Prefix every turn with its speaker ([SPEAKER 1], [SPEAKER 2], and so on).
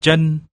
[SPEAKER 1] chân.